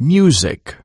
music.